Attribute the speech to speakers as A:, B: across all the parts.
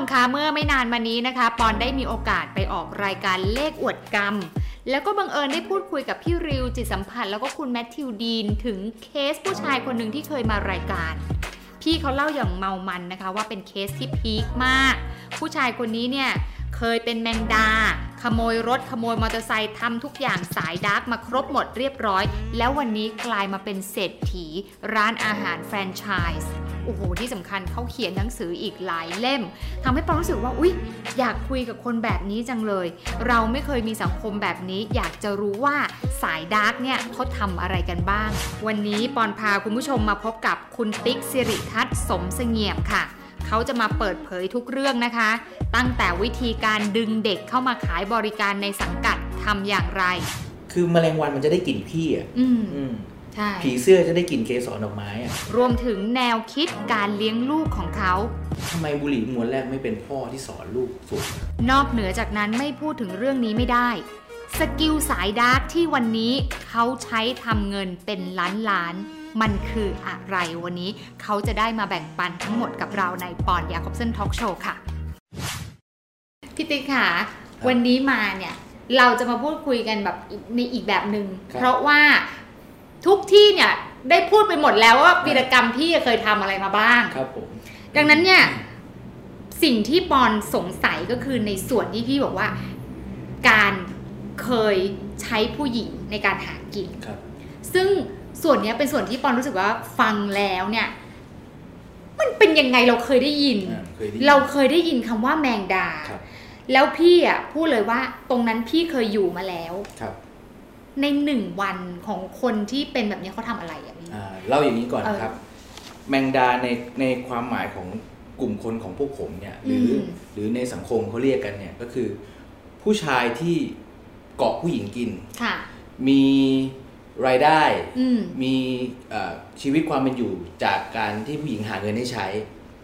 A: มคะเมื่อไม่นานมานี้นะคะ ปอนได้มีโอกาสไปออกรายการเลขอวดกรรม แล้วก็บังเอิญได้พูดคุยกับพี่ริวจิตสัมผัสแล้วก็คุณแมทธิวดีนถึงเคสผู้ชายคนหนึ่งที่เคยมารายการ พี่เขาเล่าอย่างเมามันนะคะ ว่าเป็นเคสที่ peak มาก ผู้ชายคนนี้เนี่ยเคยเป็นแมงดา ขโมยรถขโมยมอเตอร์ไซค์ทำทุกอย่างสาย dark มาครบหมดเรียบร้อย แล้ววันนี้กลายมาเป็นเศรษฐีร้านอาหารแฟรนไชส์ โอ้โหที่สำคัญเขาเขียนหนังสืออีกหลายเล่มทำให้ปอนรู้สึกว่าอุ๊ย อยากคุยกับคนแบบนี้จังเลย เราไม่เคยมีสังคมแบบนี้ อยากจะรู้ว่าสาย dark เนี่ยเขาทำอะไรกันบ้าง วันนี้ปอนพาคุณผู้ชมมาพบกับคุณติ๊กสิริทัศน์สมเสงี่ยมค่ะเขาจะมาเปิดเผยทุกเรื่องนะคะ ตั้งแต่วิธีการดึงเด็กเข้ามาขายบริการในสังกัดทำอย่างไร
B: คือแมลงวันมันจะได้กลิ่นพี่อะ
A: อืม
B: อืม
A: ใช่
B: ผีเสื้อจะได้กลิ่นเกสรดอกไม้อะ
A: รวมถึงแนวคิดการเลี้ยงลูกของเขา
B: ทำไมบุหรี่มวนแรกไม่เป็นพ่อที่สอนลูกสูบ
A: นอกเหนือจากนั้นไม่พูดถึงเรื่องนี้ไม่ได้ skill สาย dark ที่วันนี้เขาใช้ทำเงินเป็นล้านล้านๆมันคืออะไรวันนี้เขาจะได้มาแบ่งปันทั้งหมดกับเราในปอนยาคอบเซนทอล์กโชว์ค่ะพี่ติ๊กค่ะ วันนี้มาเนี่ย เราจะมาพูดคุยกันแบบในอีกแบบหนึง่งเพราะว่า ทุกที่เนี่ยได้พูดไปหมดแล้วว่าวีรกรรมพี่เคยทำอะไรมาบ้าง
B: ครับผม
A: ดังนั้นเนี่ยสิ่งที่ปอนสงสัยก็คือในส่วนที่พี่บอกว่า การเคยใช้ผู้หญิงในการหากิน
B: ครับ
A: ซึ่งส่วนเนี้ยเป็นส่วนที่ปอนรู้สึกว่าฟังแล้วเนี่ย มันเป็นยังไงเราเคยได้ยิน
B: อ่าเคยได้ยิน
A: เราเคยได้ยินคำว่าแมงดา
B: ครับ
A: แล้วพี่อะพูดเลยว่าตรงนั้นพี่เคยอยู่มาแล้ว
B: ครับ
A: ในหนึ่งวันของคนที่เป็นแบบนี้เขาทำอะไรอะพี่
B: อ่าเล่าอย่างนี้ก่อน
A: เออ
B: นะครับ แมงดาในในความหมายของกลุ่มคนของพวกผมเนี่ย หรืออ
A: ม
B: หรือในสังคมเขาเรียกกันเนี่ยก็คือ ผู้ชายที่เกาะผู้หญิงกิน
A: ค่ะ
B: มีรายได้
A: อืม
B: มีเอ่อชีวิตความเป็นอยู่จากการที่ผู้หญิงหาเงินให้ใช้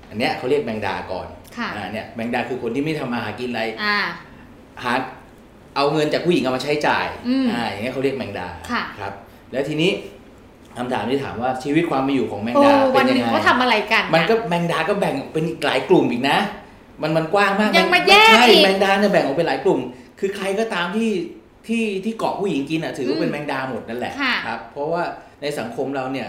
B: อันเนี้ยเขาเรียกแมงดาก่อน
A: ค่ะ
B: อ่าเนี่ยแมงดาคือคนที่ไม่ทำมาหากินอะไร
A: อ่า
B: หา เอาเงินจากผู้หญิงเอามาใช้จ่าย
A: อืม
B: อ่าอย่างเงี้ยเขาเรียกแมงดา
A: ค่ะ
B: ครับ แล้วทีนี้คำถามที่ถามว่าชีวิตความเป็นอยู่ของแมง
A: โอ้
B: ดาเป็
A: วัน
B: น
A: ห
B: ยัง
A: นึ่ง
B: ไง
A: เขาทำอะไรกัน
B: มันก็
A: อะ
B: แมงดาก็แบ่งออกเป็นอีกหลายกลุ่มอีกนะ มันมันกว้างมาก
A: ยังมา
B: ไแย
A: ก
B: ใช่
A: อีก
B: แมงดาเนี่ยแบ่งออกเป็นหลายกลุ่ม คือใครก็ตามที่ที่ที่เกาะผู้หญิงกินอะถือว่าเป็นแมงดาหมดนั่นแหละ
A: ค่ะ
B: ครับ เพราะว่าในสังคมเราเนี่ย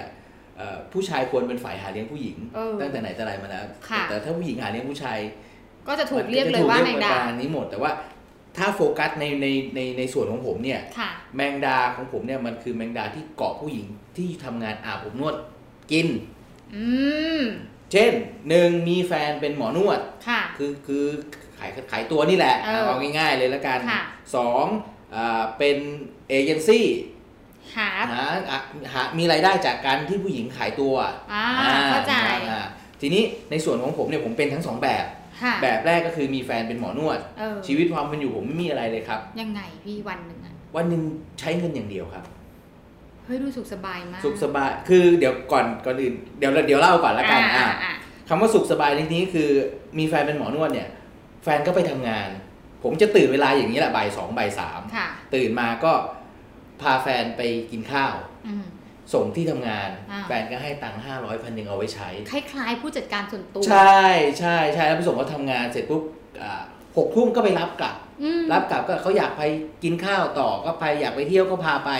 B: เอ่อผู้ชายควรเป็นฝ่ายหาเลี้ยงผู้หญิง
A: เออ
B: ตั้งแต่ไหนแต่ไรมาแล้ว
A: ค่ะ
B: แต่ถ้าผู้หญิงหาเลี้ยงผู้ชาย
A: ก็จะถูกเรียกเลยว่าแมงดา
B: ประณนี้หมดแต่ว่า ถ้าโฟกัสในในในในส่วนของผมเนี่ย
A: ค่ะ
B: แมงดาของผมเนี่ยมันคือแมงดาที่เกาะผู้หญิงที่ทำงานอาบอบนวดกิน
A: อืม
B: เช่นหนึ่งมีแฟนเป็นหมอนวด
A: ค่ะ
B: คือคือขายขายตัวนี่แหละ
A: เออ
B: เอาง่ายๆเลยแล้วกัน
A: ค่ะ
B: สองอ่าเป็นเอเจนซี่
A: หา
B: หาอะหามีรายได้จากการที่ผู้หญิงขายตัว
A: อ่า
B: อ่
A: เข้าใจ
B: อ่าทีนี้ในส่วนของผมเนี่ยผมเป็นทั้งสองแบบ
A: ค่ะ
B: แบบแรกก็คือมีแฟนเป็นหมอนวด
A: เออ
B: ชีวิตความเป็นอยู่ผมไม่มีอะไรเลยครับ
A: ยังไงพี่วันหนึ่งอะ
B: วันหนึ่งใช้เงินอย่างเดียวครับ
A: เฮ้ยดูสุขสบายมาก
B: สุขสบายคือเดี๋ยวก่อนก่อนอื่นเดี๋ยวเดี๋ยวเล่าก่อนละกัน
A: อ่า
B: อ่า
A: อ่า
B: คำว่าสุขสบายในที่นี้คือ มีแฟนเป็นหมอนวดเนี่ย แฟนก็ไปทำงาน ผมจะตื่นเวลาอย่างนี้แหละบ่ายสองบ่ายสาม
A: ค่ะ
B: ตื่นมาก็พาแฟนไปกินข้าว
A: อืม
B: ส่งที่ทำงาน
A: อ่า
B: แฟนก็ให้ตังค์ห้าร้อยพันหนึ่งเอาไว้ใช้
A: คล้ายๆ ผู้จัดการส่วนตัว
B: ใช่ใช่ใช่แล้วไปส่งเขาทำงานเสร็จปุ๊บอ่าหกทุ่มก็ไปรับกลับ
A: อืม
B: รับกลับก็เขาอยากไปกินข้าวต่อก็ไปอยากไปเที่ยวก็พาไป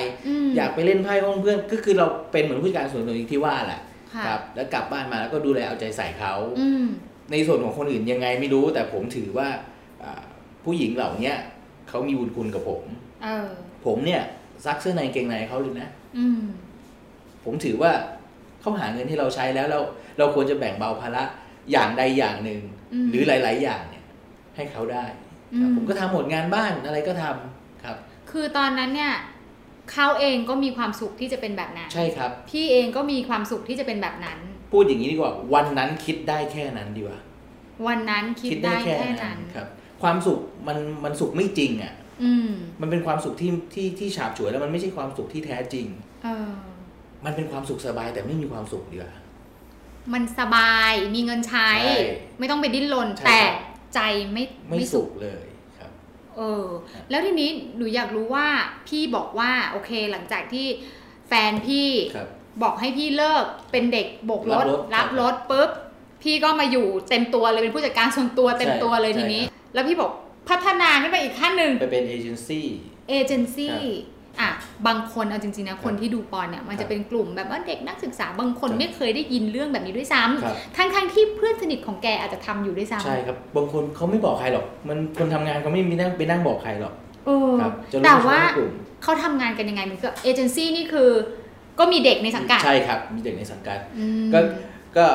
A: ม
B: อยากไปเล่นไพ่ห้องเพื่อนก็คือเราเป็นเหมือนผู้จัดการส่วนตัวอย่างที่ว่าแหละ
A: ค่ะ
B: ครับ แล้วกลับบ้านมาแล้วก็ดูแลเอาใจใส่เขา
A: อืม
B: ในส่วนของคนอื่นยังไงไม่รู้ แต่ผมถือว่าอ่าผู้หญิงเหล่าเนี้ยเขามีบุญคุณกับผม
A: เออ
B: ผมเนี่ยซักเสื้อในกางเกงในเขาเลยนะ
A: อืม
B: ผมถือว่าเขาหาเงินที่เราใช้แล้วเราเราควรจะแบ่งเบาภาระอย่างใดอย่างหนึ่ง
A: อืม
B: หรือหลาย ๆ อย่างเนี่ย ให้เขาได้
A: อื
B: ครับ
A: ม
B: ผมก็ทำหมดงานบ้านอะไรก็ทำครับ
A: คือตอนนั้นเนี่ยเขาเองก็มีความสุขที่จะเป็นแบบนั้น
B: ใช่ครับ
A: พี่เองก็มีความสุขที่จะเป็นแบบนั้น
B: พูดอย่างนี้ดีกว่า วันนั้นคิดได้แค่นั้นดีกว่า
A: วันนั้นคิดได้แค่นั้น
B: ครับ ความสุขมันมันสุขไม่จริงอะ
A: อืม
B: มันเป็นความสุขที่ที่ที่ฉาบฉวยแล้วมันไม่ใช่ความสุขที่แท้จริง
A: เออ
B: มันเป็นความสุขสบายแต่ไม่มีความสุขดีกว่า
A: มันสบายมีเงินใช้
B: ใช่
A: ไม่ต้องไปดิ้นรน
B: ใช่
A: แต่
B: ครับ
A: ใจไม่
B: ไม่สุขเลยครับ
A: เออ แล้วทีนี้หนูอยากรู้ว่าพี่บอกว่าโอเคหลังจากที่แฟนพี่
B: ครับ
A: บอกให้พี่เลิกเป็นเด็กโบกรถ
B: รับรถ
A: รับรถปุ๊บพี่ก็มาอยู่เต็มตัวเลยเป็นผู้จัดการส่วนตัวเต็มตัวเลย
B: ใช่
A: ทีนี้
B: ใช่
A: แล้วพี่บอกพัฒนาขึ้นไปอีกขั้นหนึ่ง
B: ไปเป็นเอเจนซี่
A: เอเจนซี่
B: ครับ
A: อะบางคนเอาจริงๆนะคนที่ดูปอนเนี่ยมัน
B: ครั
A: จะ
B: บ
A: เป็นกลุ่มแบบว่าเด็กนักศึกษาบางคน
B: ครับ
A: ไม่เคยได้ยินเรื่องแบบนี้ด้วยซ้
B: ครับำ
A: ทั้งๆที่เพื่อนสนิทของแกอาจจะทำอยู่ด้วยซ้ำ
B: ใช่ครับบางคนเขาไม่บอกใครหรอก มันคนทำงานเขาไม่มีนั่งไปนั่งบอกใครหรอก
A: เออ
B: ครับจะรู้
A: แต่
B: เฉพาะ
A: ว่า
B: ในกลุ่ม
A: เขาทำงานกันยังไงมันก็เอเจนซี่นี่คือ ก็มีเด็กในสังกัด
B: ใช่ครับ มีเด็กในสังกัด
A: อืม
B: ก็ก็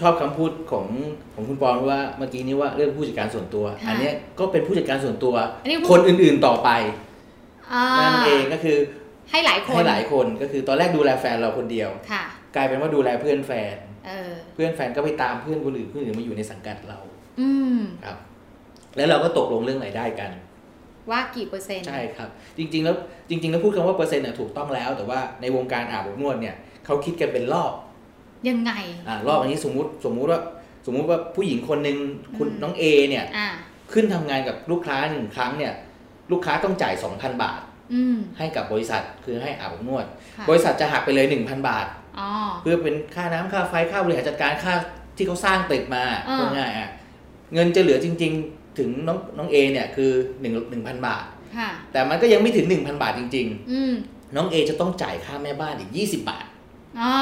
B: ชอบคำพูดของของคุณปอนว่าเมื่อกี้นี้ว่าเรื่องผู้จัดการส่วนตัว
A: ค่ะ
B: อันเนี้ยก็เป็นผู้จัดการส่วนตัว
A: อันนี้
B: คนอื่นๆต่อไป
A: อ่า
B: นั่นเองก็คือ
A: ให้หลายคน
B: ให้หลายคนก็คือตอนแรกดูแลแฟนเราคนเดียว
A: ค่ะ
B: กลายเป็นว่าดูแลเพื่อนแฟน
A: เออ
B: เพื่อนแฟนก็ไปตามเพื่อนคนอื่นเพื่อนอื่นมาอยู่ในสังกัดเรา
A: อืม
B: ครับ แล้วเราก็ตกลงเรื่องรายได้กัน
A: ว่ากี่เปอร์เซ็นต์
B: ใช่ครับ จริง ๆ แล้วจริง ๆ แล้วพูดคำว่าเปอร์เซ็นต์น่ะถูกต้องแล้ว แต่ว่าในวงการอาบอบนวดเนี่ยเขาคิดกันเป็นรอบ
A: ยังไง
B: อ่ารอบอันนี้สมมุติสมมุติว่าสมมุติว่าผู้หญิงคนหนึ่งคุณ
A: อืม
B: น้องเอเนี่ย
A: อ่า
B: ขึ้นทำงานกับลูกค้าหนึ่งครั้งเนี่ย ลูกค้าต้องจ่าย 2,000 บาท
A: อืม
B: ให้กับบริษัทคือให้อาบอบนวด
A: ค่ะ
B: บริษัทจะหักไปเลย 1,000 บาท
A: อ๋อ
B: เพื่อเป็นค่าน้ำค่าไฟค่าบริหารจัดการค่าที่เขาสร้างตึกมา
A: อ่า
B: พูดง่ายๆอะเงินจะเหลือจริง ๆ ถึงน้องน้องเอเนี่ยคือ1 1,000บาท
A: ค่ะ
B: แต่มันก็ยังไม่ถึง1,000บาทจริง
A: อืม
B: ๆน้องเอจะต้องจ่ายค่าแม่บ้านอีก20บาท
A: อ๋อ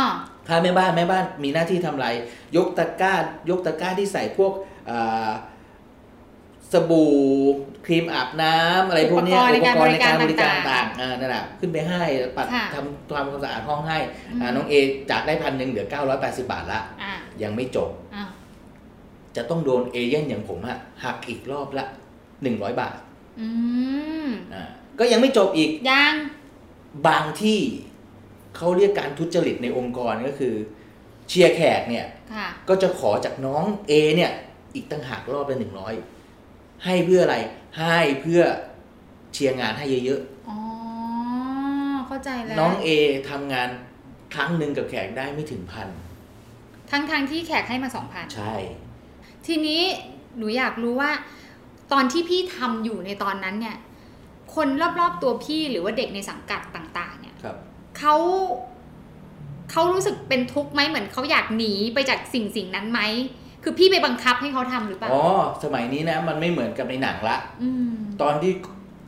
B: ค่าแม่บ้านแม่บ้านมีหน้าที่ทำอะไร ยกตะกร้ายกตะกร้าที่ใส่พวกอ่า สบู่ครีมอาบน้ำอะไรพวกเนี้ย
A: อุปกรณ์ในการ
B: บริการ
A: บริการ
B: ต่างๆอ่านั่นแหละขึ้นไปให้ปัด
A: ค่ะ
B: ทำความสะอาดห้องให้
A: อืม
B: อ่าน้องเอจากได้พันหนึ่งเหลือ 980 บาทละ
A: อ่า
B: ยังไม่จบ
A: อ่า
B: จะต้องโดนเอเย่นอย่างผมอะหักอีกรอบละ100บาท
A: อืม
B: อ่าก็ยังไม่จบอีก
A: ยัง
B: บางที่เขาเรียกการทุจริตในองค์กรก็คือเชียร์แขกเนี่ย
A: ค่ะ
B: ก็จะขอจากน้อง A เนี่ย อีกตั้งหากรอบละหนึ่งร้อย ให้เพื่ออะไร ให้เพื่อเชียร์งานให้เยอะ
A: อ๋อ เข้าใจแล้ว
B: ๆน้อง A ทำงานครั้งหนึ่งกับแขกได้ไม่ถึงพัน
A: ทั้งทางๆที่แขกให้มาสองพัน
B: ใช่
A: ทีนี้หนูอยากรู้ว่า ตอนที่พี่ทำอยู่ในตอนนั้นเนี่ย คนรอบๆตัวพี่หรือว่าเด็กในสังกัดต่าง ๆ เนี่ย
B: ครับ
A: เขาเขารู้สึกเป็นทุกข์ไหมเหมือนเขาอยากหนีไปจากสิ่งสิ่งนั้นไหม คือพี่ไปบังคับให้เขาทำหรือเปล่า
B: อ๋อ สมัยนี้นะ มันไม่เหมือนกับในหนังละ
A: อืม
B: ตอนที่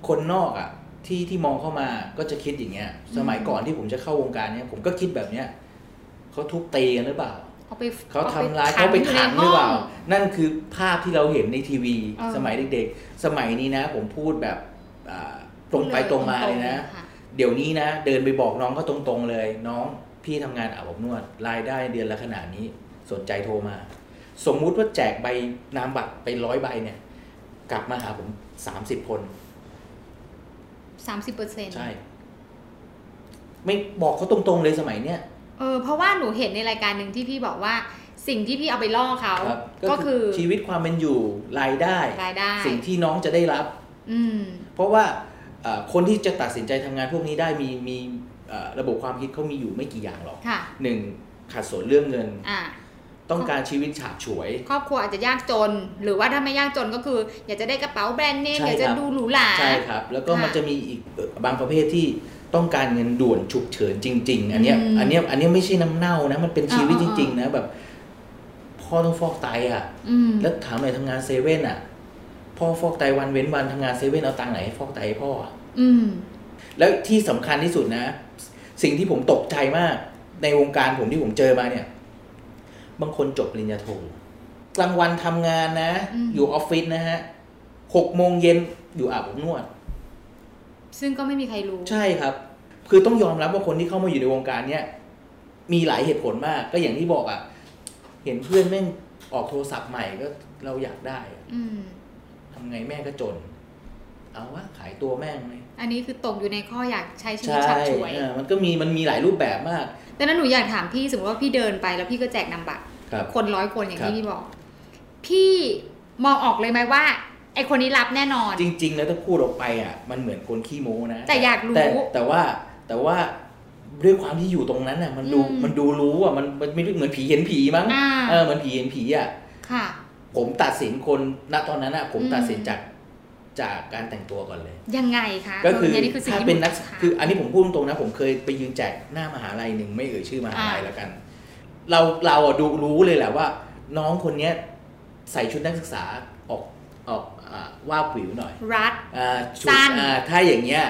B: คนนอกอะ ที่ที่มองเข้ามาก็จะคิดอย่างเงี้ย สมัย
A: อืม
B: ก่อนที่ผมจะเข้าวงการเนี้ยผมก็คิดแบบเนี้ยเขาทุบตีกันหรือเปล่า
A: เขาไป
B: เขาทำร้าย
A: ขั
B: เขาไปขังหรือเปล่า
A: ยู่ในห้
B: นั่นคือภาพที่เราเห็นในทีวี
A: เออ
B: สมัยเด็กๆ สมัยนี้นะ ผมพูดแบบอ่าตรงไป
A: อง
B: ตรงมาเลยนะ
A: ค่
B: เดี๋ยวนี้นะ เดินไปบอกน้องเขาตรงๆเลย น้องพี่ทำงานอาบอบนวด รายได้เดือนละขนาดนี้ สนใจโทรมา สมมุติว่าแจกใบนามบัตรไปร้อยใบเนี่ย กลับมาหาผมสามสิบคน
A: สามสิบเปอร์เซ็นต์
B: ใช่ ไม่บอกเขาตรงๆเลยสมัยเนี้ย
A: เออเพราะว่าหนูเห็นในรายการหนึ่งที่พี่บอกว่าสิ่งที่พี่เอาไปล่อเขา
B: ครับ
A: ก็คือ
B: ชีวิตความเป็นอยู่รายได้
A: รายได้
B: สิ่งที่น้องจะได้รับ
A: อืม
B: เพราะว่าเอ่อคนที่จะตัดสินใจทำงานพวกนี้ได้มีมีเอ่อระบบความคิดเขามีอยู่ไม่กี่อย่างหรอก
A: ค่ะ
B: หนึ่งขาดสนเรื่องเงิน
A: อ่า
B: ต้องการชีวิตฉาบฉวย
A: ครอบครัวอาจจะยากจน หรือว่าถ้าไม่ยากจนก็คือ อยากจะได้กระเป๋าแบรนด์เนม
B: ใช่
A: อยากจะ
B: ครับ
A: ดูหรูหรา
B: ใช่ครับ แล้วก็
A: ค่ะ
B: มันจะมีอีกเอ่อบางประเภทที่ต้องการเงินด่วนฉุกเฉินจริง ๆ อันเนี้ย
A: อืม
B: อันเนี้ยอันเนี้ยไม่ใช่น้ำเน่านะมันเป็นชีวิต
A: อ่า
B: จ
A: อ่า
B: ริง ๆ นะแบบ พ่อต้องฟอกไตอะ
A: อืม
B: แล้วถามหน่อยทำงานเซเว่นอะ พ่อฟอกไตวันเว้นวันทำงานเซเว่นเอาตังค์ไหนให้ฟอกไตให้พ่ออะ
A: อืม
B: แล้วที่สำคัญที่สุดนะ สิ่งที่ผมตกใจมาก ในวงการผมที่ผมเจอมาเนี่ย บางคนจบปริญญาโทกลางวันทำงานนะ
A: อืม
B: อยู่ออฟฟิศนะฮะหกโมงเย็นอยู่อาบอบนวด
A: ซึ่งก็ไม่มีใครรู้
B: ใช่ครับ คือต้องยอมรับว่าคนที่เข้ามาอยู่ในวงการเนี้ยมีหลายเหตุผลมาก ก็อย่างที่บอกอะ่ะ เห็นเพื่อนแม่งออกโทรศัพท์ใหม่ก็เราอยากได้อะ
A: อืม
B: ทำไงแม่ก็จน เอาวะขายตัวแม่งเลย
A: อันนี้คือตกอยู่ในข้ออยากใช้ชีวิ
B: ใช่
A: ตฉับฉวย
B: เออมันก็มีมันมีหลายรูปแบบมาก
A: ดังนั้นหนูอยากถามพี่สมมติว่าพี่เดินไปแล้วพี่ก็แจกนำบัตร
B: ครับ
A: คนร้อยคนอย่าง
B: ครับ
A: ที่พี่บอก พี่มองออกเลยไหมว่าไอคนนี้รับแน่นอน
B: จริง ๆ แล้วถ้าพูดออกไปอะมันเหมือนคนขี้โม้นะ
A: แต่อยากรู้
B: แต่แต่ว่าแต่ว่าด้วยความที่อยู่ตรงนั้นอะมันดู
A: อืม
B: มันดูรู้อะมันมันไม่เหมือนผีเห็นผีมั้ง
A: อ่า
B: เออเหมือนผีเห็นผีอะ
A: ค่ะ
B: ผมตัดสินคนณตอนนั้นอะผม
A: อืม
B: ตัดสินจาก จากการแต่งตัวก่อนเลย
A: ยังไงคะ
B: ก็คือ
A: เนนี้คือสิ่ง
B: ถ้า
A: ที่
B: เป็นนัก
A: หถาม
B: คืออันนี้ผมพูดตรงๆนะผมเคยไปยืนแจกหน้ามหาลัยหนึ่งไม่เอ่ยชื่อมหาลัย
A: อ่า
B: แล้วกัน เราเราอะดูรู้เลยแหละว่า น้องคนเนี้ยใส่ชุดนักศึกษาออกออกอ่าว่าบวิวหน่อย
A: รัด
B: อ่าชุด
A: สั้น
B: อ่าถ้าอย่างเงี้ย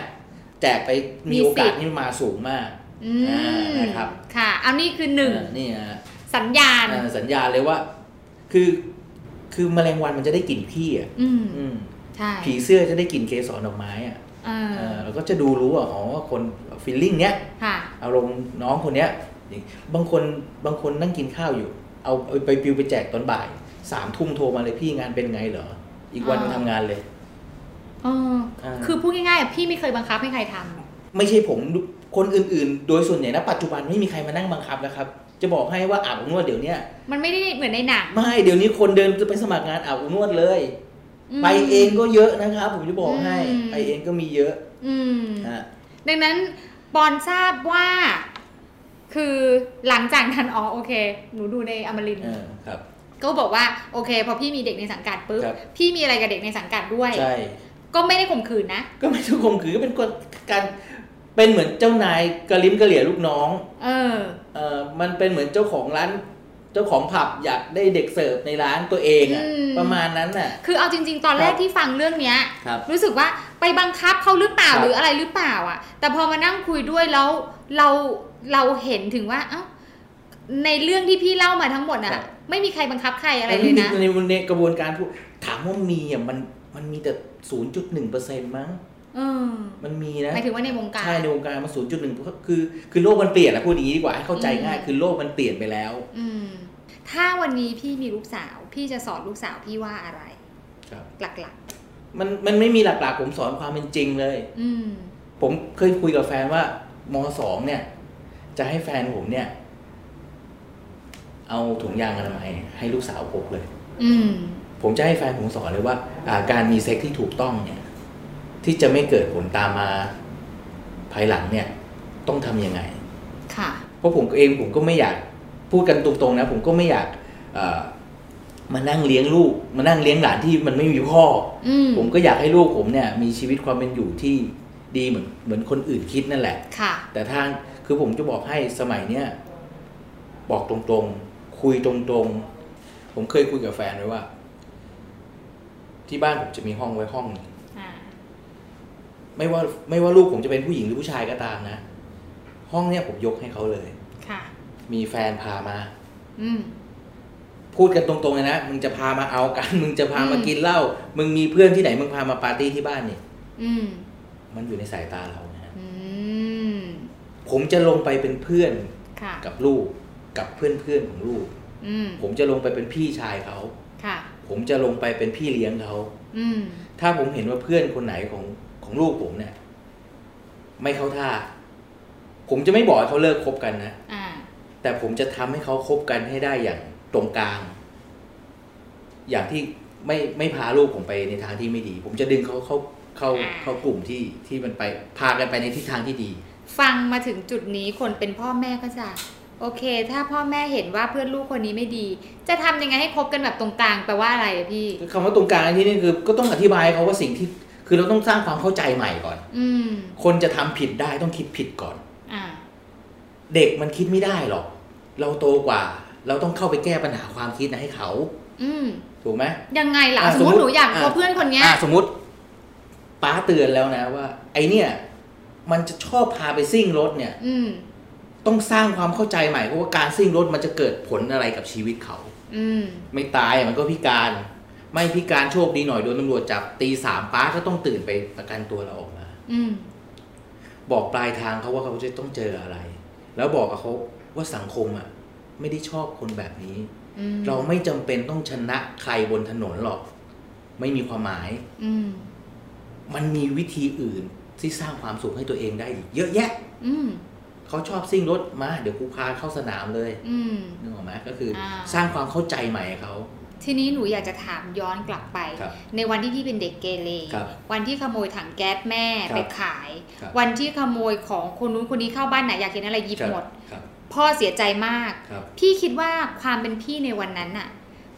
B: แจกไป
A: มี
B: มีโอกา
A: สิ
B: ส
A: ทธิ์
B: นี่มาสูงมาก
A: อื
B: อ่ามนะครับ
A: ค่ะเอานี่คือหนึ่ง
B: อ่านี่ฮะ
A: สัญญาณ
B: อ่าสัญญาณเลยว่า คือคือแมลงวันมันจะได้กลิ่นพี่อะ
A: อืม
B: อืม
A: ใช่
B: ผีเสื้อจะได้กลิ่นเกสรดอกไม้อะ
A: เออ
B: เออเราก็จะดูรู้ว่าอ๋อคนฟีลลิ่งเนี้ย
A: ค่ะ
B: อารมณ์น้องคนเนี้ยอย่างบางคนบางคนนั่งกินข้าวอยู่เอาเอาไปปิวไปแจกตอนบ่ายสามทุ่มโทรมาเลยพี่งานเป็นไงเหรอ อีกวัน
A: อ่า
B: ทำงานเลย
A: เออ
B: อ่า
A: คือพูดง่ายๆอะพี่ไม่เคยบังคับให้ใครทำ
B: ไม่ใช่ผมคนอื่นๆ โดยส่วนใหญ่นะปัจจุบันไม่มีใครมานั่งบังคับแล้วครับ จะบอกให้ว่าอาบอบนวดเดี๋ยวเนี้ย
A: มันไม่ได้เหมือนในหนัง
B: ไม่เดี๋ยวนี้คนเดินจะไปสมัครงานอาบอบนวดเลย
A: ม
B: ไปเองก็เยอะนะครับ ผมจะบอกให้
A: อืม
B: ไปเองก็มีเยอะ
A: อืม
B: ฮะ
A: ดังนั้นปอนทราบว่า คือหลังจากนั้นอ๋อโอเค หนูดูในอมรินทร์
B: เออครับ
A: ก็บอกว่าโอเค พอพี่มีเด็กในสังกัดปุ๊บ
B: ครับ
A: พี่มีอะไรกับเด็กในสังกัดด้วย
B: ใช่
A: ก็ไม่ได้ข่มขืนนะ
B: ก็ไม่ถูกข่มขืนก็เป็นคนการเป็นเหมือนเจ้านายกระลิ้มกระเหลี่ยลูกน้อง
A: เออ
B: เออมันเป็นเหมือนเจ้าของร้าน เจ้าของผับอยากได้เด็กเสิร์ฟในร้านตัวเองอะ
A: อืม
B: ประมาณนั้นน่ะ
A: คือเอาจริง ๆ ตอนแรก
B: ครับ
A: ที่ฟังเรื่องเนี้ย
B: ครับ
A: รู้สึกว่าไปบังคับเขาหรือเปล่า
B: ครับ
A: หรืออะไรหรือเปล่าอะ แต่พอมานั่งคุยด้วยแล้วเราเราเห็นถึงว่าเอ้าในเรื่องที่พี่เล่ามาทั้งหมด
B: ครั
A: อะ
B: บ
A: ไม่มีใครบังคับใครอะไรเลยนะ
B: ในในกระบวนการพูดถามว่ามีอะมันมันมีแต่ศูนย์จุดหนึ่งเปอร์เซ็นต์มั้ง
A: เออ
B: มันมีนะ
A: หมายถึงว่าในวงการ
B: ใช่ในวงการมันศูนย์จุดหนึ่งคือคือโลกมันเปลี่ยนนะพูดอย่างนี้ดีกว่าให้เข้าใจง่าย
A: อืม
B: คือโลกมันเปลี่ยนไปแล้ว
A: อืม ถ้าวันนี้พี่มีลูกสาว พี่จะสอนลูกสาวพี่ว่าอะไร
B: ครับ
A: หลัก
B: มันมันไม่มีหลักๆ ผมสอนความเป็นจริงเลย
A: ๆอืม
B: ผมเคยคุยกับแฟนว่ามสองเนี่ย จะให้แฟนผมเนี่ย เอาถุงยางอนามัยให้ลูกสาวพกเลย
A: อืม
B: ผมจะให้แฟนผมสอนเลยว่าอ่าการมีเซ็กที่ถูกต้องเนี่ย ที่จะไม่เกิดผลตามมาภายหลังเนี่ย ต้องทำยังไง
A: ค่ะ
B: เพราะผมเองผมก็ไม่อยาก พูดกันตรงๆนะผมก็ไม่อยากเอ่อมานั่งเลี้ยงลูกมานั่งเลี้ยงหลานที่มันไม่มีพ่อ
A: อืม
B: ผมก็อยากให้ลูกผมเนี่ย มีชีวิตความเป็นอยู่ที่ดีเหมือนเหมือนคนอื่นคิดนั่นแหละ
A: ค่ะ
B: แต่ทางคือผมจะบอกให้สมัยเนี้ยบอกตรงๆ คุยตรงๆ ผมเคยคุยกับแฟนไว้ว่า ที่บ้านผมจะมีห้องไว้ห้องหนึ่ง
A: อ่า
B: ไม่ว่าไม่ว่าลูกผมจะเป็นผู้หญิงหรือผู้ชายก็ตามนะ ห้องเนี้ยผมยกให้เขาเลย
A: ค่ะ
B: มีแฟนพามา
A: อืม
B: พูดกันตรงๆเลยนะ มึงจะพามาเอากัน มึงจะพามา
A: อืม
B: กินเหล้า มึงมีเพื่อนที่ไหน มึงพามาปาร์ตี้ที่บ้านนี่
A: อืม
B: มันอยู่ในสายตาเรานะฮะ
A: อืม
B: ผมจะลงไปเป็นเพื่อน
A: ค่ะ
B: กับลูก กับเพื่อนๆของลูก
A: อืม
B: ผมจะลงไปเป็นพี่ชายเขา
A: ค่ะ
B: ผมจะลงไปเป็นพี่เลี้ยงเขา
A: อืม
B: ถ้าผมเห็นว่าเพื่อนคนไหนของของลูกผมเนี่ย ไม่เข้าท่า ผมจะไม่บอกให้เขาเลิกคบกันนะ
A: อ่า
B: แต่ผมจะทำให้เขาคบกันให้ได้อย่างตรงกลาง อย่างที่ไม่ไม่พาลูกผมไปในทางที่ไม่ดี ผมจะดึงเขาเข้าเข้า
A: อ่า
B: เข้ากลุ่มที่ที่มันไปพากันไปในทิศทางที่ดี
A: ฟังมาถึงจุดนี้คนเป็นพ่อแม่ก็จะโอเค ถ้าพ่อแม่เห็นว่าเพื่อนลูกคนนี้ไม่ดี จะทำยังไงให้คบกันแบบตรงกลางแปลว่าอะไรอะพี่
B: คำว่าตรงกลางในที่นี่คือก็ต้องอธิบายให้เขาว่าสิ่งที่คือเราต้องสร้างความเข้าใจใหม่ก่อน
A: อืม
B: คนจะทำผิดได้ต้องคิดผิดก่อน
A: อ่า
B: เด็กมันคิดไม่ได้หรอก เราโตกว่า เราต้องเข้าไปแก้ปัญหาความคิดนะให้เขา
A: อืม
B: ถูกไหม
A: ยังไงล่ะ
B: อะ
A: สมม
B: สมมุ
A: ติ
B: ติ
A: หนูอยาก
B: อะ
A: คบเพื่อนคนเนี้ย
B: อะสมมติป้าเตือนแล้วนะว่า ไอเนี่ย มันจะชอบพาไปซิ่งรถเนี่ย
A: อืม
B: ต้องสร้างความเข้าใจใหม่เพราะว่าการซิ่งรถมันจะเกิดผลอะไรกับชีวิตเขา
A: อืม
B: ไม่ตายมันก็พิการ ไม่พิการโชคดีหน่อยโดนตำรวจจับตีสามป้าก็ต้องตื่นไปประกันตัวเราออกมา
A: อืม
B: บอกปลายทางเขาว่าเขาจะต้องเจออะไร แล้วบอกกับเขา ว่าสังคมอะไม่ได้ชอบคนแบบนี้
A: อืม
B: เราไม่จำเป็นต้องชนะใครบนถนนหรอก ไม่มีความหมาย
A: อืม
B: มันมีวิธีอื่นที่สร้างความสุขให้ตัวเองได้อีกเยอะแยะ
A: อืม
B: เขาชอบซิ่งรถมา เดี๋ยวกูพาเข้าสนามเลย
A: อืม
B: นึกออกไหมก็คืออาส
A: ส
B: ร้า
A: ร้างง
B: ความเข้าใจใหม่ให้เขา
A: ทีนี้หนูอยากจะถามย้อนกลับไป
B: ครับ
A: ในวันที่พี่เป็นเด็กเกเร
B: ครับ
A: วันที่ขโมยถังแก๊สแม่
B: ครับ
A: ไปขาย
B: ครับ
A: วันที่ขโมยของคนนู้นคนนี้เข้าบ้านไหนอยากเห็นอะไรหยิบ
B: ครับ
A: หมด
B: ครับ
A: พ่อเสียใจมาก
B: ครับ
A: พี่คิดว่าความเป็นพี่ในวันนั้นน่ะ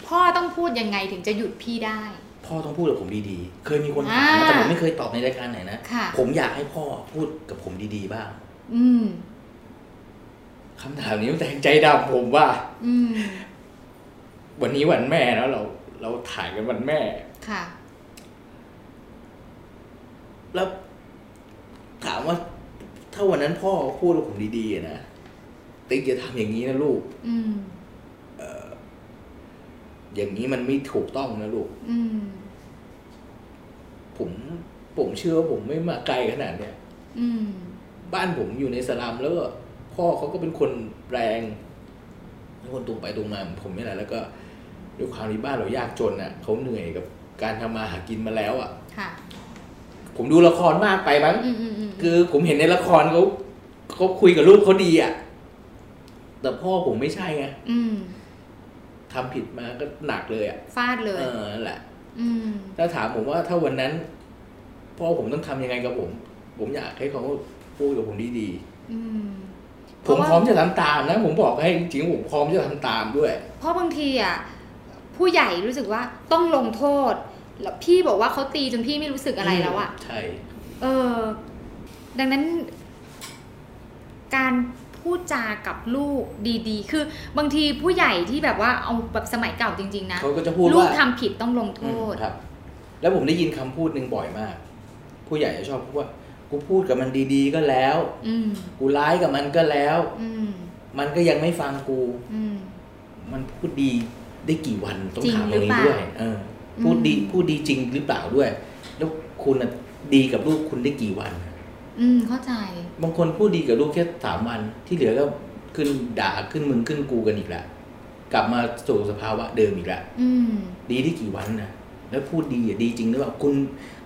A: พ่อต้องพูดยังไงถึงจะหยุดพี่ได้
B: พ่อต้องพูดกับผมดีๆ เคยมีคนถาม
A: อ่า
B: นะแต่ผมไม่เคยตอบในรายการไหนนะ
A: ค่ะ
B: ผมอยากให้พ่อพูดกับผมดีๆบ้าง
A: อืม
B: คำถามนี้มันแทงใจดำผมว่า
A: อืม
B: วันนี้วันแม่แล้วเรา เราถ่ายกันวันแม่
A: ค่ะ
B: แล้วถามว่า ถ้าวันนั้นพ่อพูดกับผมดีๆอะนะ ติ๊กอย่าทำอย่างนี้นะลูก
A: อืม
B: อย่างนี้มันไม่ถูกต้องนะลูก
A: อืม
B: ผมผมเชื่อว่าผมไม่มาไกลขนาดเนี้ย
A: อืม
B: บ้านผมอยู่ในสลัมแล้วก็พ่อเขาก็เป็นคนแรงเป็นคนตรงไปตรงมาเหมือนผมนี่แหละแล้วก็ด้วยความที่บ้านเรายากจนอะเขาเหนื่อยกับการทำมาหากินมาแล้วอะ
A: ค่ะ
B: ผมดูละครมากไปมั้ง
A: อืมอืมอืม
B: คือผมเห็นในละครเขาเขาคุยกับลูกเขาดีอะ แต่พ่อผมไม่ใช่ไง
A: อืม
B: ทำผิดมาก็หนักเลยอะ
A: ฟาดเลย
B: เออนั่นแหละ
A: อืม
B: ถ้าถามผมว่าถ้าวันนั้นพ่อผมต้องทำยังไงกับผม ผมอยากให้เขาพูดกับผมดีๆ
A: อืม
B: ผมพร้อมจะทำตามนะ ผมบอกให้จริงๆผมพร้อมจะทำตามด้วย
A: เพราะบางทีอะผู้ใหญ่รู้สึกว่าต้องลงโทษแล้วพี่บอกว่าเขาตีจนพี่ไม่รู้สึกอะไรแล้วอะ
B: ใช่
A: เออ ดังนั้น การพูด จากับลูกดีๆ คือบางทีผู้ใหญ่ที่แบบว่าเอาแบบสมัยเก่าจริง ๆ นะ
B: เขาก็จะพูด
A: ลูก
B: ว่า
A: ทำผิดต้องลงโท
B: อืม
A: ษ
B: ครับ แล้วผมได้ยินคำพูดหนึ่งบ่อยมาก ผู้ใหญ่จะชอบพูดว่ากูพูดกับมันดีๆก็แล้ว
A: อืม
B: กูร้ายกับมันก็แล้ว
A: อืม
B: มันก็ยังไม่ฟังกู
A: อืม
B: มันพูดดีได้กี่วันต้อง
A: จริง
B: ถามตรง
A: หรือ
B: นี้
A: เปล่า
B: ด้วยเออพูดดี
A: อืม
B: พูดดีจริงหรือเปล่าด้วย แล้วคุณน่ะดีกับลูกคุณได้กี่วัน
A: อืมเข้าใจ
B: บางคนพูดดีกับลูกแค่สามวันที่เหลือก็ขึ้นด่าขึ้นมึงขึ้นกูกันอีกแล้วกลับมาสู่สภาวะเดิมอีกแล้ว
A: อืม
B: ดีได้กี่วันนะแล้วพูดดีอะดีจริงหรือเปล่าคุณ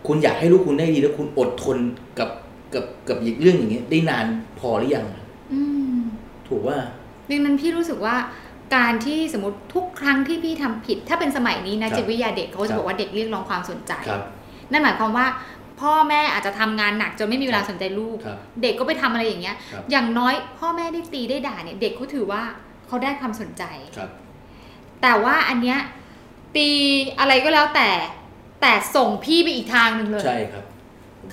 B: คุณอยากให้ลูกคุณได้ดีแล้วคุณอดทนกับกับกับเรื่องอย่างเงี้ยได้นานพอหรือยัง
A: อืม
B: ถูกว่า
A: ดังนั้นพี่รู้สึกว่าการที่สมมติทุกครั้งที่พี่ทำผิด ถ้าเป็นสมัยนี้นะครับจิตวิทยาเด็กเขา
B: ครั
A: จะ
B: บ
A: บอกว่าเด็กเรียกร้องความสนใจ
B: ครับ
A: นั่นหมายความว่า พ่อแม่อาจจะทำงานหนักจนไม่มีเวลาสนใจลูก
B: ครับ
A: เด็กก็ไปทำอะไรอย่างเงี้ย
B: ครับ
A: อย่างน้อยพ่อแม่ได้ตีได้ด่าเนี่ย เด็กเขาถือว่าเขาได้ความสนใจ
B: ครับ
A: แต่ว่าอันเนี้ยตีอะไรก็แล้วแต่แต่ส่งพี่ไปอีกทางหนึ่งเลย
B: ใช่ครับ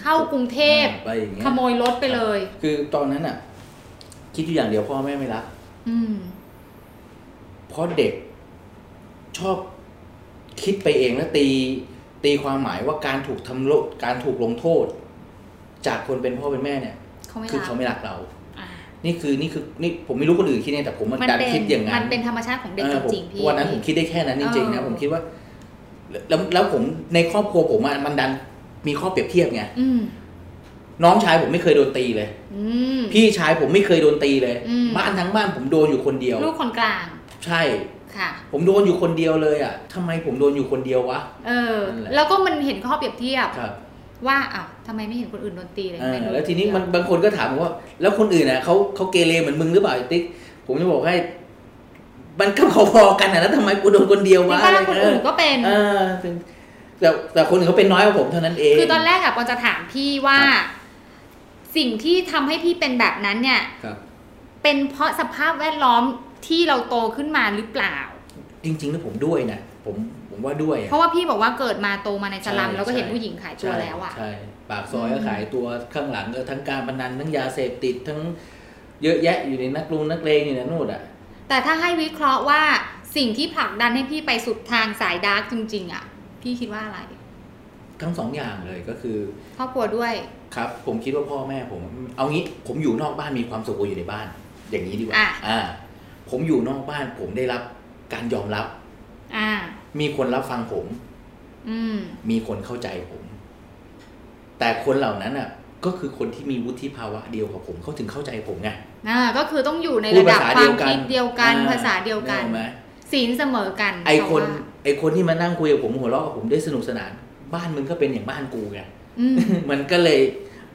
A: เข้ากรุงเทพ
B: อ่าไปอย่างเงี้ย
A: ขโมยรถไปเลย
B: คือตอนนั้นอะ คิดอยู่อย่างเดียวพ่อแม่ไม่รัก
A: อืม
B: เพราะเด็กชอบคิดไปเองแล้วตี ตีความหมายว่าการถูกทำโทษการถูกลงโทษ จากคนเป็นพ่อเป็นแม่เนี่ย
A: เขาไม่
B: คือ
A: รัก
B: เขาไม่รักเรา
A: อ่า
B: นี่คือนี่คือนี่ผมไม่รู้คนอื่นคิดไงแต่ผมมัน
A: มัน
B: ดัน
A: เป็น
B: คิดอย่างนั้
A: มันนเป็นธรรมชาติของเด็ก
B: เอ
A: จ
B: อผม
A: ริงๆพี่
B: วันนั้นผมคิดได้แค่นั้นจริงๆนะ
A: เออ
B: ผมคิดว่า แล้วแล้วผมในครอบครัวผมอะมันดันมีข้อเปรียบเทียบไง
A: อืม
B: น้องชายผมไม่เคยโดนตีเลย
A: อืม
B: พี่ชายผมไม่เคยโดนตีเลย
A: อืม
B: บ้านทั้งบ้านผมโดนอยู่คนเดียว
A: ลูกคนกลาง
B: ใช่
A: ค่ะ
B: ผมโดนอยู่คนเดียวเลยอะทำไมผมโดนอยู่คนเดียววะ
A: เออ
B: นั่นแหละ
A: แล้วก็มันเห็นข้อเปรียบเทียบ
B: ครับ
A: ว่าอ้าวทำไมไม่เห็นคนอื่นโดนตีเลย
B: เอ
A: ทำไม
B: อ
A: โด
B: แล้วทีนี้
A: ค
B: มัน
A: เดียว
B: บางคนก็ถามผมว่า แล้วคนอื่นน่ะเขาเขาเกเรเหมือนมึงหรือเปล่าไอ้ติ๊กผมจะบอกให้ มันก็พอๆกันนะแล้วทำไมกูโดนคนเดียว
A: ใน
B: วะ
A: บ้าน
B: อะไร
A: คน
B: เงี้
A: อื่
B: ย
A: นก็เป็น
B: เออเป็นแต่แต่คนอื่นเขาเป็นน้อยกว่าผมเท่านั้นเอง
A: คือตอนแรกอะปอนจะถามพี่ว่า
B: ครับ
A: สิ่งที่ทำให้พี่เป็นแบบนั้นเนี่ย
B: ครับ
A: เป็นเพราะสภาพแวดล้อม ที่เราโตขึ้นมาหรือเปล่า
B: จริงๆแล้วผมด้วยนะผมผมว่าด้วยอะ
A: เพราะว่าพี่บอกว่าเกิดมาโตมาในสลัม
B: ใช่
A: แล้วก็เห็น
B: ใช่
A: ผู้หญิงขายตัวแล้วอะ
B: ใช่ปากซอยก็
A: อืม
B: ขายตัวข้างหลังก็ทั้งการพนันทั้งยาเสพติดทั้งเยอะแยะอยู่ในนักลุงนักเลงอยู่ในนู่นอะ
A: แต่ถ้าให้วิเคราะห์ว่าสิ่งที่ผลักดันให้พี่ไปสุดทางสายดาร์กจริง ๆอะพี่คิดว่าอะไร
B: ทั้งสองอย่างเลยก็คือ
A: ครอบครัวด้วย
B: ครับ ผมคิดว่าพ่อแม่ผม เอางี้ผมอยู่นอกบ้านมีความสุขกว่าอยู่ในบ้าน อย่างนี้ดีกว่า
A: อะ
B: อ่า ผมอยู่นอกบ้านผมได้รับการยอมรับ
A: อ่า
B: มีคนรับฟังผม
A: อืม
B: มีคนเข้าใจผม แต่คนเหล่านั้นอะ ก็คือคนที่มีวุฒิภาวะเดียวกับผมเขาถึงเข้าใจผมไง
A: อ่าก็คือต้องอยู่ใน
B: พูด
A: ระดับ
B: ภาษา
A: ค
B: เดี
A: วาม
B: ยวกัน
A: คิดเดียวกัน
B: อ่า
A: ภาษาเดียวกัน
B: นึออไหม
A: ศีลเสมอกัน
B: ไอคน
A: เพราะว่า
B: ไอคนที่มานั่งคุยกับผมหัวเราะกับผมได้สนุกสนาน บ้านมึงก็เป็นอย่างบ้านกูไง
A: อืม
B: มันก็เลย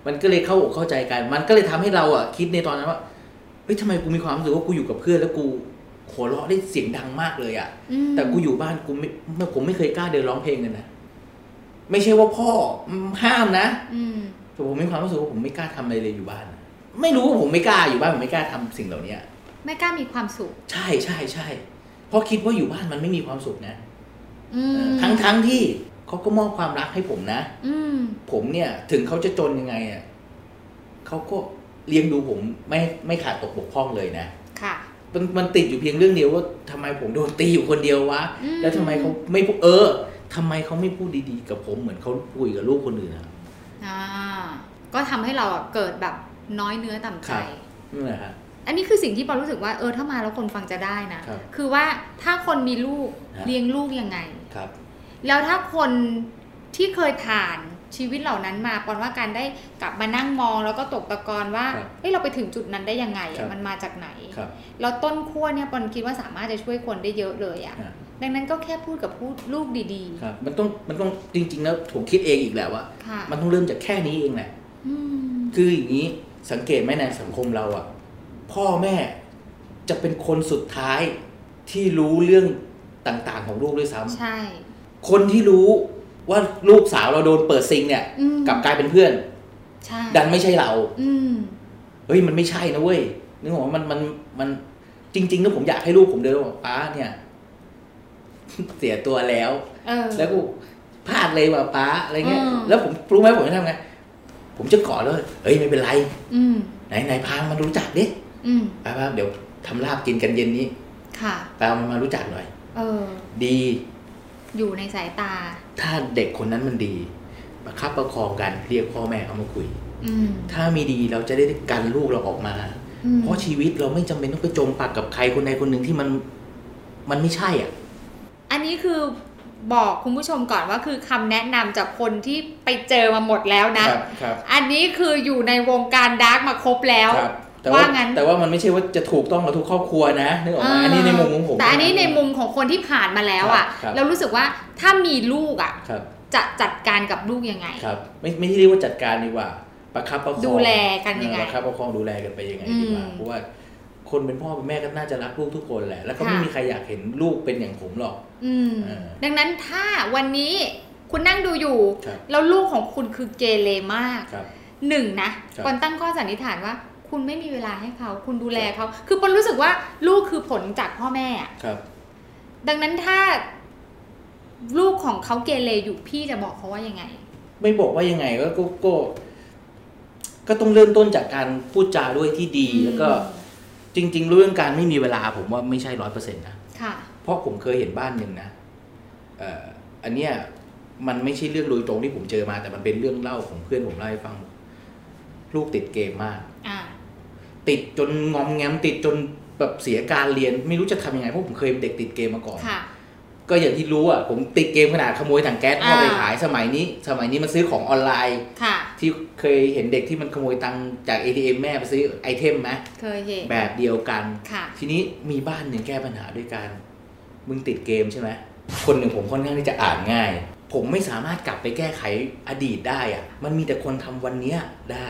B: มันก็เลยเข้าอกเข้าใจกัน มันก็เลยทำให้เราอะคิดในตอนนั้นว่า เฮ้ยทำไมกูมีความรู้สึกว่ากูอยู่กับเพื่อนแล้วกูหัวเราะได้เสียงดังมากเลยอะ
A: อืม
B: แต่กูอยู่บ้านกูไม่ไม่ผมไม่เคยกล้าเดินร้องเพลงเลยนะไม่ใช่ว่าพ่อห้ามนะ
A: อืม
B: แต่ผมมีความรู้สึกว่าผมไม่กล้าทำอะไรเลยอยู่บ้านนะไม่รู้ว่าผมไม่กล้าอยู่บ้านผมไม่กล้าทำสิ่งเหล่านี้
A: ไม่กล้ามีความสุข
B: ใช่ใช่ใช่เพราะคิดว่าอยู่บ้านมันไม่มีความสุขนะ
A: อืม
B: ทั้งทั้งที่เขาก็มอบความรักให้ผมนะ
A: อืม
B: ผมเนี่ย ถึงเขาจะจนยังไงอะเขาก็ เลี้ยงดูผมไม่ไม่ขาดตกบกพร่องเลยนะ
A: ค่ะ
B: มันมันติดอยู่เพียงเรื่องเดียวว่าทำไมผมโดนตีอยู่คนเดียววะ
A: อืม
B: แล้วทำไมเขาไม่พูดเออทำไมเขาไม่พูดดีๆ กับผมเหมือนเขาคุยกับลูกคนอื่นอะ
A: อ่าก็ทำให้เราอะเกิดแบบน้อยเนื้อต่ำใจ
B: ครับนั่นแหละฮะ
A: อันนี้คือสิ่งที่ปอรู้สึกว่าเออถ้ามาแล้วคนฟังจะได้นะครับคือว่าถ้าคนมีลูก
B: ฮะ
A: เลี้ยงลูกยังไง
B: ครับ
A: แล้วถ้าคนที่เคยผ่าน ชีวิตเหล่านั้นมาปอนว่าการได้กลับมานั่งมอง แล้วก็ตกตะกอนว่า
B: ครับ
A: เอ้ยเราไปถึงจุดนั้นได้ยังไง
B: ครั
A: อะ
B: บ
A: มันมาจากไหน
B: ครับ
A: แล้วต้นขั้วเนี่ยปอนคิดว่าสามารถจะช่วยคนได้เยอะเลยอะ
B: ฮะ
A: ดังนั้นก็แค่พูดกับพูดลูกดี
B: ครับมันต้องมันต้องจริงๆแล้วผมคิดเองอีกแหละว่า
A: ๆค่ะ
B: มันต้องเริ่มจากแค่นี้เองแหละ
A: อืม
B: คืออย่างนี้สังเกตไหมในสังคมเราอะพ่อแม่จะเป็นคนสุดท้ายที่รู้เรื่องต่างๆของลูกด้วยซ้ำ
A: ใช่
B: คนที่รู้ ว่าลูกสาวเราโดนเปิดซิงเนี่ย
A: อืม
B: กลับกลายเป็นเพื่อน
A: ใช่
B: ดันไม่ใช่เรา
A: อืม
B: เฮ้ยมันไม่ใช่นะเว้ยนึกออกว่ามันมันมันจริงๆแล้วผมอยากให้ลูกผมเดินมาบอกป้าเนี่ย เสียตัวแล้ว
A: เออ
B: แล้วกูพลาดเลยว่ะป้าอะไรเงี้ย
A: อืม
B: แล้วผมรู้ไหมผมจะทำไงผมจะกอดเลยเฮ้ยไม่เป็นไร
A: อืม
B: ไหนไหนพามันรู้จักดิ
A: อืม
B: ไปป้าเดี๋ยวทำลาบกินกันเย็นนี้
A: ค่ะ
B: ไปเอามันมารู้จักหน่อย
A: เออ
B: ดี
A: อยู่ในสายตา
B: ถ้าเด็กคนนั้นมันดีประคับประคองกันเรียกพ่อแม่เขามาคุย
A: อืม
B: ถ้ามีดีเราจะได้กันลูกเราออกมา
A: อืม
B: เพราะชีวิตเราไม่จำเป็นต้องไปจมปักกับใครคนใดคนหนึ่งที่มันมันไม่ใช่อะ
A: อันนี้คือบอกคุณผู้ชมก่อนว่าคือคำแนะนำจากคนที่ไปเจอมาหมดแล้วนะ
B: ครับ
A: อันนี้คืออยู่ในวงการดาร์กมาครบแล้ว
B: ครับ แต่ว่า
A: ว่างั้น
B: แต่ว่ามันไม่ใช่ว่าจะถูกต้องกับทุกครอบครัวนะนึกออกไหมาอันนี้ในมุมของผม
A: แต่อันนี้ในมุมของคนที่ผ่านมาแล้วอะ
B: ครับ
A: เรารู้สึกว่าถ้ามีลูกอะ
B: ครับ
A: จะจัดการกับลูกยังไง
B: ครับ ไม่ไม่ใช่เรียกว่าจัดการดีกว่าประคับประคอง
A: ดูแลกันยังไง
B: เออประคับประคองดูแลกันไปยังไงดีกว่า
A: อืม
B: เพราะว่าคนเป็นพ่อเป็นแม่ก็น่าจะรักลูกทุกคนแหละ แล้วก็
A: ค่ะ
B: ไม่มีใครอยากเห็นลูกเป็นอย่างผมหรอก
A: อืม
B: เออ
A: ดังนั้นถ้าวันนี้คุณนั่งดูอยู่
B: ครับ
A: แล้วลูกของคุณคือเกเรมาก
B: ครับ
A: หนึ่งนะครับปอนตั้งข้อสันนิษฐานว่า คุณไม่มีเวลาให้เขา คุณดูแลเขา คือปอนรู้สึกว่าลูกคือผลจากพ่อแม่อะ
B: ครับ
A: ดังนั้นถ้าลูกของเขาเกเรอยู่พี่จะบอกเขาว่ายังไง
B: ไม่บอกว่ายังไงก็ก็ก็ก็ต้องเริ่มต้นจากการพูดจาด้วยที่ดีแล้วก็จริง ๆ เรื่องการไม่มีเวลาผมว่าไม่ใช่ร้อยเปอร์เซ็นต์นะ
A: ค่ะ
B: เพราะผมเคยเห็นบ้านหนึ่งนะเอ่ออันเนี้ยมันไม่ใช่เรื่องโดยตรงที่ผมเจอมา แต่มันเป็นเรื่องเล่าของเพื่อนผมเล่าให้ฟัง ลูกติดเกมมาก
A: อ่า
B: ติดจนงอมแงมติดจนแบบเสียการเรียนไม่รู้จะทำยังไงเพราะผมเคยเป็นเด็กติดเกมมาก่อน
A: ค่ะ
B: ก็อย่างที่รู้อะผมติดเกมขนาดขโมยถังแก๊สพ่อ
A: อ่า
B: ไปขายสมัยนี้ สมัยนี้มันซื้อของออนไลน์
A: ค่ะ
B: ที่เคยเห็นเด็กที่มันขโมยตังค์จาก ATM แม่ไปซื้อไอเทมไหม
A: เคยเห็น
B: แบบเดียวกัน
A: ค่ะ
B: ทีนี้มีบ้านหนึ่งแก้ปัญหาด้วยการมึงติดเกมใช่ไหมคนหนึ่งผมค่อนข้างที่จะอ่านง่าย ผมไม่สามารถกลับไปแก้ไขอดีตได้อะมันมีแต่คนทำวันเนี้ยได้